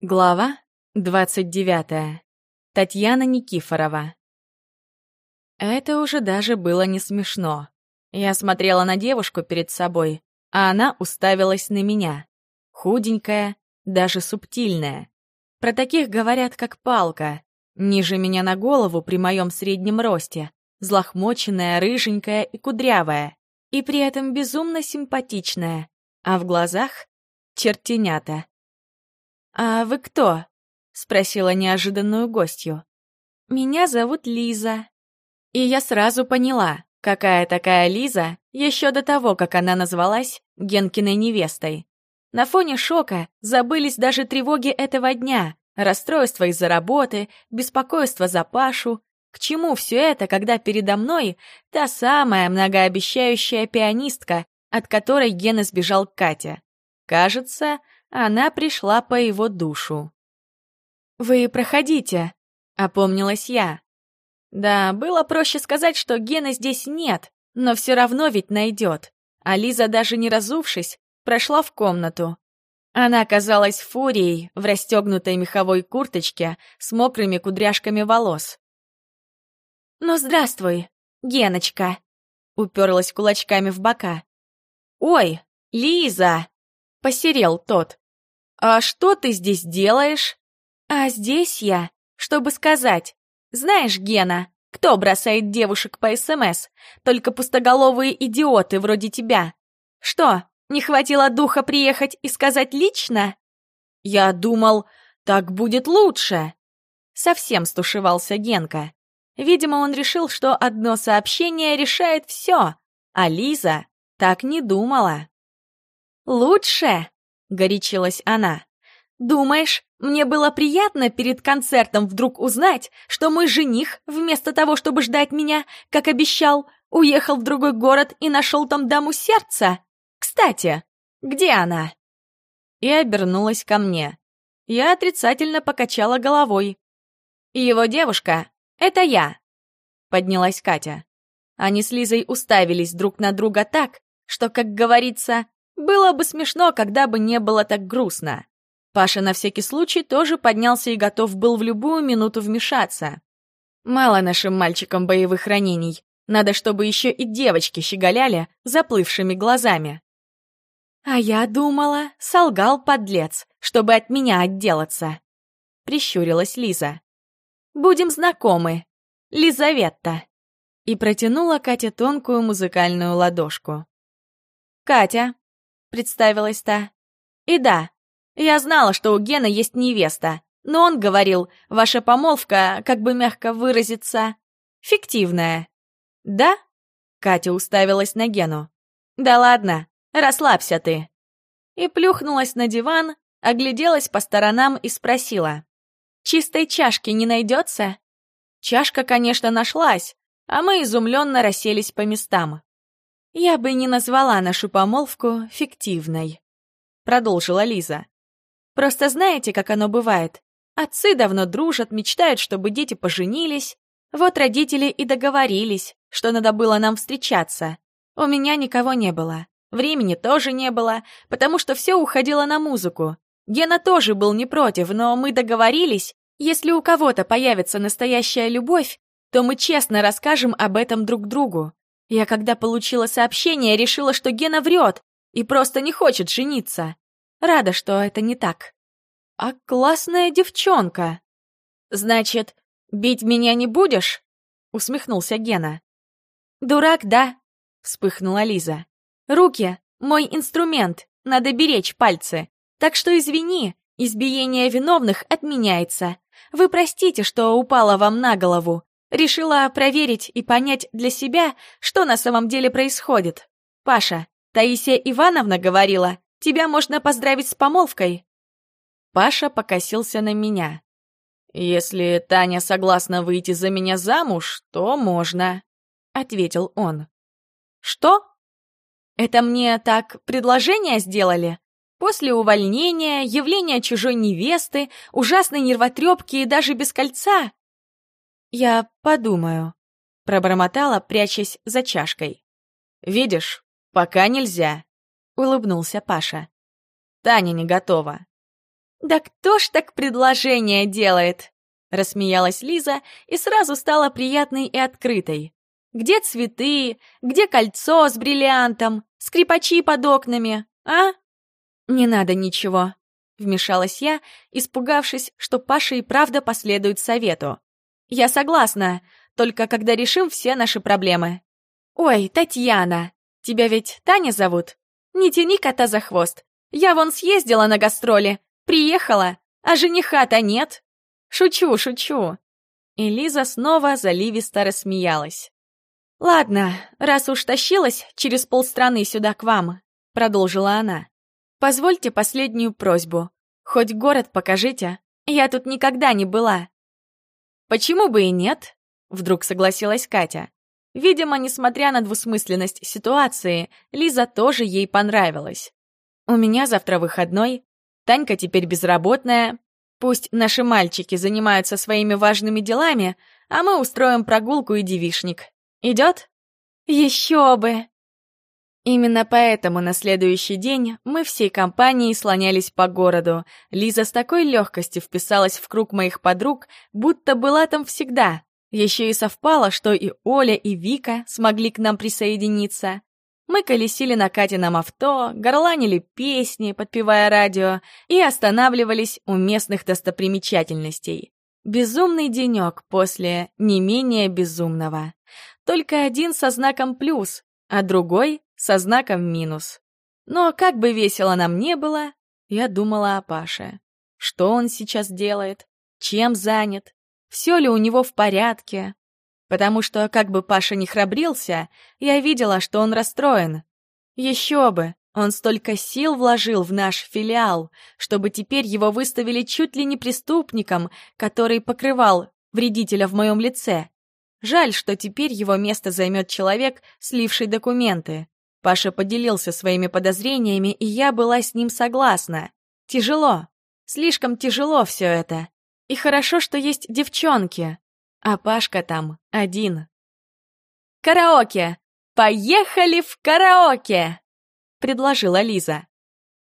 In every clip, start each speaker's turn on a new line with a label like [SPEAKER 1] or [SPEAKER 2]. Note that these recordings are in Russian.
[SPEAKER 1] Глава 29. Татьяна Никифорова. Это уже даже было не смешно. Я смотрела на девушку перед собой, а она уставилась на меня. Худенькая, даже субтильная. Про таких говорят как палка. Ниже меня на голову при моем среднем росте. Злохмоченная, рыженькая и кудрявая. И при этом безумно симпатичная. А в глазах — чертенята. «А вы кто?» — спросила неожиданную гостью. «Меня зовут Лиза». И я сразу поняла, какая такая Лиза, еще до того, как она назвалась Генкиной невестой. На фоне шока забылись даже тревоги этого дня, расстройство из-за работы, беспокойство за Пашу. К чему все это, когда передо мной та самая многообещающая пианистка, от которой Гена сбежал к Кате? Кажется, она пришла по его душу. «Вы проходите», — опомнилась я. Да, было проще сказать, что Гена здесь нет, но все равно ведь найдет. А Лиза, даже не разувшись, прошла в комнату. Она казалась фурией в расстегнутой меховой курточке с мокрыми кудряшками волос. «Ну, здравствуй, Геночка!» — уперлась кулачками в бока. «Ой, Лиза!» — посерел тот. «А что ты здесь делаешь?» «А здесь я, чтобы сказать. Знаешь, Гена, кто бросает девушек по СМС? Только пустоголовые идиоты вроде тебя. Что, не хватило духа приехать и сказать лично?» «Я думал, так будет лучше!» Совсем стушевался Генка. Видимо, он решил, что одно сообщение решает все, а Лиза так не думала. «Лучше?» — горячилась она. «Думаешь, мне было приятно перед концертом вдруг узнать, что мой жених, вместо того, чтобы ждать меня, как обещал, уехал в другой город и нашел там даму сердца? Кстати, где она?» И обернулась ко мне. Я отрицательно покачала головой. «Его девушка — это я», — поднялась Катя. Они с Лизой уставились друг на друга так, что, как говорится, было бы смешно, когда бы не было так грустно. Паша на всякий случай тоже поднялся и готов был в любую минуту вмешаться. Мало нашим мальчикам боевых ранений. Надо, чтобы еще и девочки щеголяли заплывшими глазами. А я думала, солгал подлец, чтобы от меня отделаться. Прищурилась Лиза. Будем знакомы. Лизаветта. И протянула Кате тонкую музыкальную ладошку. Катя, — представилась та. «И да, я знала, что у Гена есть невеста, но он говорил, ваша помолвка, как бы мягко выразиться, фиктивная». «Да?» — Катя уставилась на Гену. «Да ладно, расслабься ты». И плюхнулась на диван, огляделась по сторонам и спросила. «Чистой чашки не найдется?» Чашка, конечно, нашлась, а мы изумленно расселись по местам. «Я бы не назвала нашу помолвку фиктивной», — продолжила Лиза. «Просто знаете, как оно бывает? Отцы давно дружат, мечтают, чтобы дети поженились. Вот родители и договорились, что надо было нам встречаться. У меня никого не было. Времени тоже не было, потому что все уходило на музыку. Гена тоже был не против, но мы договорились, если у кого-то появится настоящая любовь, то мы честно расскажем об этом друг другу. Я, когда получила сообщение, решила, что Гена врет и просто не хочет жениться. Рада, что это не так. А классная девчонка. Значит, бить меня не будешь? Усмехнулся Гена. Дурак, да? Вспыхнула Лиза. Руки — мой инструмент, надо беречь пальцы. Так что извини, избиение виновных отменяется. Вы простите, что упала вам на голову. Решила проверить и понять для себя, что на самом деле происходит. Паша, Таисия Ивановна говорила, тебя можно поздравить с помолвкой. Паша покосился на меня. «Если Таня согласна выйти за меня замуж, то можно», — ответил он. «Что? Это мне так предложение сделали? После увольнения, явления чужой невесты, ужасной нервотрепки и даже без кольца? «Я подумаю», — пробормотала, прячась за чашкой. «Видишь, пока нельзя», — улыбнулся Паша. «Таня не готова». «Да кто ж так предложение делает?» Рассмеялась Лиза и сразу стала приятной и открытой. «Где цветы? Где кольцо с бриллиантом? Скрипачи под окнами? А?» «Не надо ничего», — вмешалась я, испугавшись, что Паша и правда последует совету. «Я согласна, только когда решим все наши проблемы». «Ой, Татьяна, тебя ведь Таня зовут? Не тяни кота за хвост. Я вон съездила на гастроли, приехала, а жениха-то нет. Шучу, шучу». И Лиза снова заливисто рассмеялась. «Ладно, раз уж тащилась через полстраны сюда к вам», — продолжила она. «Позвольте последнюю просьбу. Хоть город покажите. Я тут никогда не была». «Почему бы и нет?» — вдруг согласилась Катя. Видимо, несмотря на двусмысленность ситуации, Лиза тоже ей понравилась. «У меня завтра выходной, Танька теперь безработная. Пусть наши мальчики занимаются своими важными делами, а мы устроим прогулку и девишник. Идет? Еще бы! Именно поэтому на следующий день мы всей компанией слонялись по городу. Лиза с такой легкостью вписалась в круг моих подруг, будто была там всегда. Еще и совпало, что и Оля, и Вика смогли к нам присоединиться. Мы колесили на Катином авто, горланили песни, подпевая радио, и останавливались у местных достопримечательностей. Безумный денек после не менее безумного. Только один со знаком плюс, а другой со знаком минус. Но как бы весело нам не было, я думала о Паше. Что он сейчас делает? Чем занят? все ли у него в порядке. Потому что, как бы Паша не храбрился, я видела, что он расстроен. Еще бы, он столько сил вложил в наш филиал, чтобы теперь его выставили чуть ли не преступником, который покрывал вредителя в моем лице. Жаль, что теперь его место займет человек, сливший документы. Паша поделился своими подозрениями, и я была с ним согласна. Тяжело. Слишком тяжело все это. И хорошо, что есть девчонки, а Пашка там один. «Караоке! Поехали в караоке!» — предложила Лиза.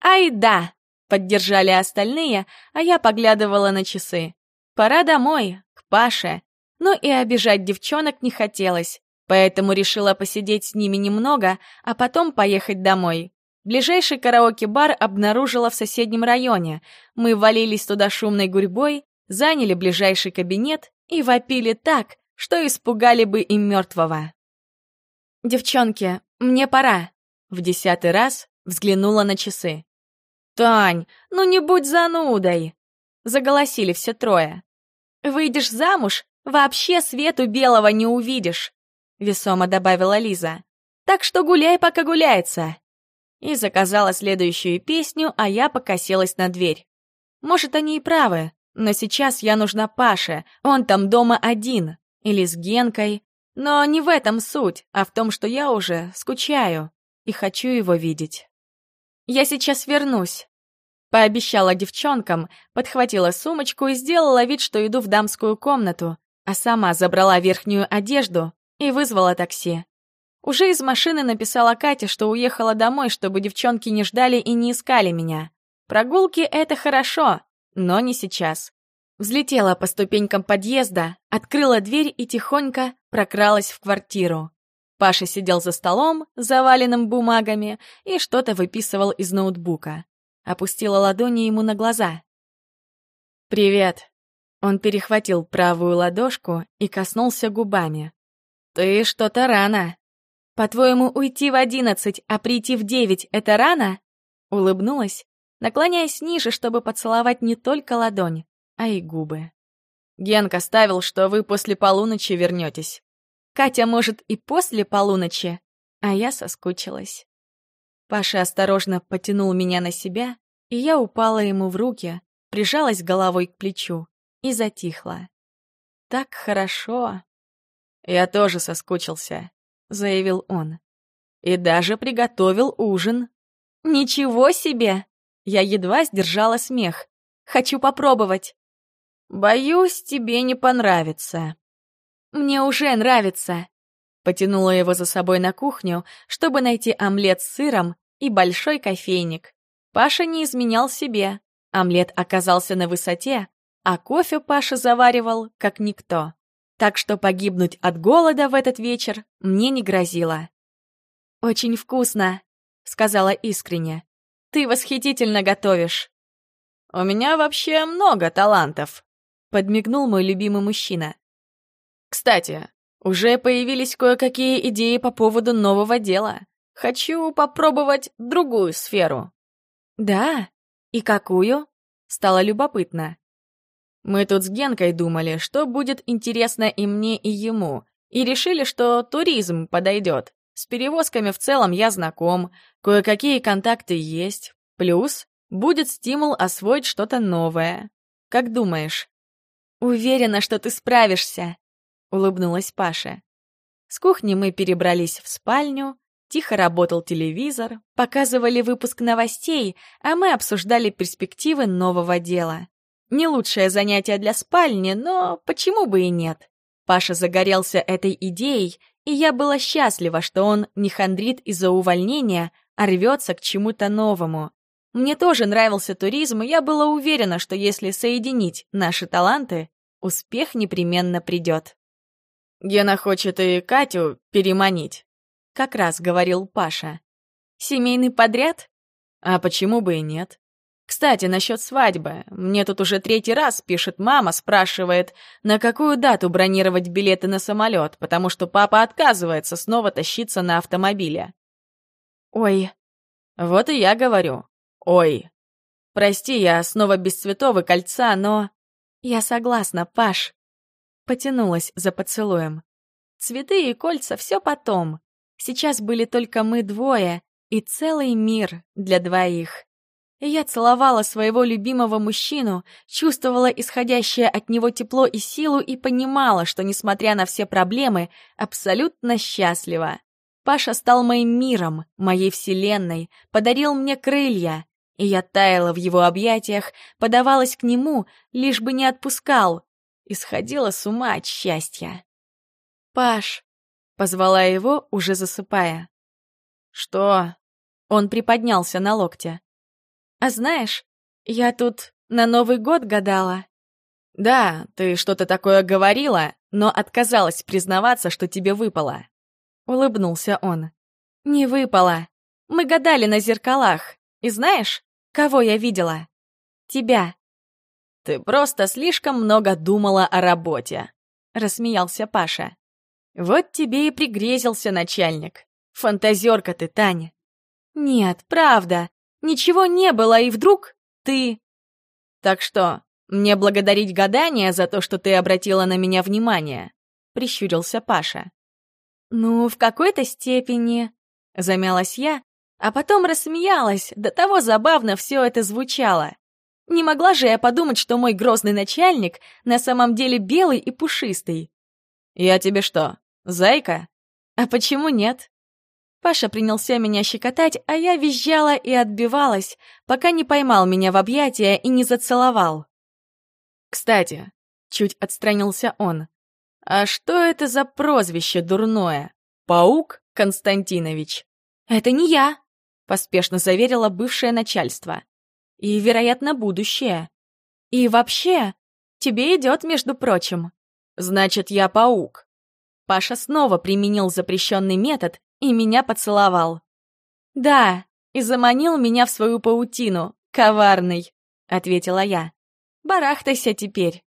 [SPEAKER 1] «Ай да!» — поддержали остальные, а я поглядывала на часы. «Пора домой, к Паше». Но и обижать девчонок не хотелось, поэтому решила посидеть с ними немного, а потом поехать домой. Ближайший караоке-бар обнаружила в соседнем районе. Мы валились туда шумной гурьбой, заняли ближайший кабинет и вопили так, что испугали бы и мертвого. «Девчонки, мне пора», — в десятый раз взглянула на часы. «Тань, ну не будь занудой!» — заголосили все трое. «Выйдешь замуж, вообще свету белого не увидишь», — весомо добавила Лиза. «Так что гуляй, пока гуляется». И заказала следующую песню, а я покосилась на дверь. Может, они и правы. Но сейчас я нужна Паше, он там дома один, или с Генкой. Но не в этом суть, а в том, что я уже скучаю и хочу его видеть. «Я сейчас вернусь», — пообещала девчонкам, подхватила сумочку и сделала вид, что иду в дамскую комнату, а сама забрала верхнюю одежду и вызвала такси. Уже из машины написала Кате, что уехала домой, чтобы девчонки не ждали и не искали меня. Прогулки — это хорошо, но не сейчас. Взлетела по ступенькам подъезда, открыла дверь и тихонько прокралась в квартиру. Паша сидел за столом, заваленным бумагами, и что-то выписывал из ноутбука. Опустила ладони ему на глаза. «Привет». Он перехватил правую ладошку и коснулся губами. «Ты что-то рано. По-твоему, уйти в одиннадцать, а прийти в девять — это рано?» Улыбнулась наклоняясь ниже, чтобы поцеловать не только ладонь, а и губы. Генка ставил, что вы после полуночи вернетесь. Катя, может, и после полуночи, а я соскучилась. Паша осторожно потянул меня на себя, и я упала ему в руки, прижалась головой к плечу и затихла. Так хорошо. Я тоже соскучился, заявил он. И даже приготовил ужин. Ничего себе! Я едва сдержала смех. «Хочу попробовать». «Боюсь, тебе не понравится». «Мне уже нравится». Потянула его за собой на кухню, чтобы найти омлет с сыром и большой кофейник. Паша не изменял себе. Омлет оказался на высоте, а кофе Паша заваривал, как никто. Так что погибнуть от голода в этот вечер мне не грозило. «Очень вкусно», — сказала искренне. «Ты восхитительно готовишь». «У меня вообще много талантов», — подмигнул мой любимый мужчина. «Кстати, уже появились кое-какие идеи по поводу нового дела. Хочу попробовать другую сферу». «Да? И какую?» — стало любопытно. Мы тут с Генкой думали, что будет интересно и мне, и ему, и решили, что туризм подойдет. С перевозками в целом я знаком, кое-какие контакты есть, плюс будет стимул освоить что-то новое. Как думаешь? Уверена, что ты справишься, улыбнулась Паша. С кухни мы перебрались в спальню, тихо работал телевизор, показывали выпуск новостей, а мы обсуждали перспективы нового дела. Не лучшее занятие для спальни, но почему бы и нет? Паша загорелся этой идеей, и я была счастлива, что он не хандрит из-за увольнения, а рвется к чему-то новому. Мне тоже нравился туризм, и я была уверена, что если соединить наши таланты, успех непременно придет. «Гена хочет и Катю переманить», — как раз говорил Паша. «Семейный подряд? А почему бы и нет? Кстати, насчет свадьбы. Мне тут уже третий раз пишет мама, спрашивает, на какую дату бронировать билеты на самолет, потому что папа отказывается снова тащиться на автомобиле. Ой. Вот и я говорю. Ой. Прости, я снова без цветов и кольца, но... Я согласна, Паш. Потянулась за поцелуем. Цветы и кольца — все потом. Сейчас были только мы двое и целый мир для двоих и я целовала своего любимого мужчину, чувствовала исходящее от него тепло и силу и понимала, что, несмотря на все проблемы, абсолютно счастлива. Паша стал моим миром, моей вселенной, подарил мне крылья, и я таяла в его объятиях, подавалась к нему, лишь бы не отпускал, и сходила с ума от счастья. «Паш!» — позвала его, уже засыпая. «Что?» Он приподнялся на локте. А знаешь, я тут на Новый год гадала. Да, ты что-то такое говорила, но отказалась признаваться, что тебе выпало. Улыбнулся он. Не выпало. Мы гадали на зеркалах. И знаешь, кого я видела? Тебя. Ты просто слишком много думала о работе. Рассмеялся Паша. Вот тебе и пригрезился начальник. Фантазерка ты, Таня. Нет, правда. Ничего не было, и вдруг ты... Так что, мне благодарить гадание за то, что ты обратила на меня внимание? Прищурился Паша. Ну, в какой-то степени... Замялась я, а потом рассмеялась, до того забавно все это звучало. Не могла же я подумать, что мой грозный начальник на самом деле белый и пушистый. «Я тебе что, зайка?» «А почему нет?» Паша принялся меня щекотать, а я визжала и отбивалась, пока не поймал меня в объятия и не зацеловал. «Кстати», — чуть отстранился он, — «а что это за прозвище дурное? Паук Константинович?» «Это не я», — поспешно заверила бывшее начальство. «И, вероятно, будущее. И вообще, тебе идет, между прочим. Значит, я паук». Паша снова применил запрещенный метод и меня поцеловал. «Да, и заманил меня в свою паутину, коварный», — ответила я. «Барахтайся теперь».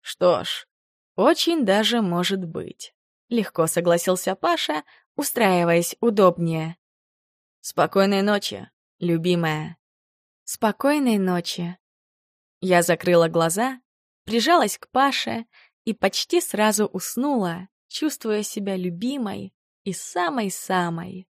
[SPEAKER 1] «Что ж, очень даже может быть», — легко согласился Паша, устраиваясь удобнее. «Спокойной ночи, любимая». «Спокойной ночи». Я закрыла глаза, прижалась к Паше и почти сразу уснула, чувствуя себя любимой и самой-самой.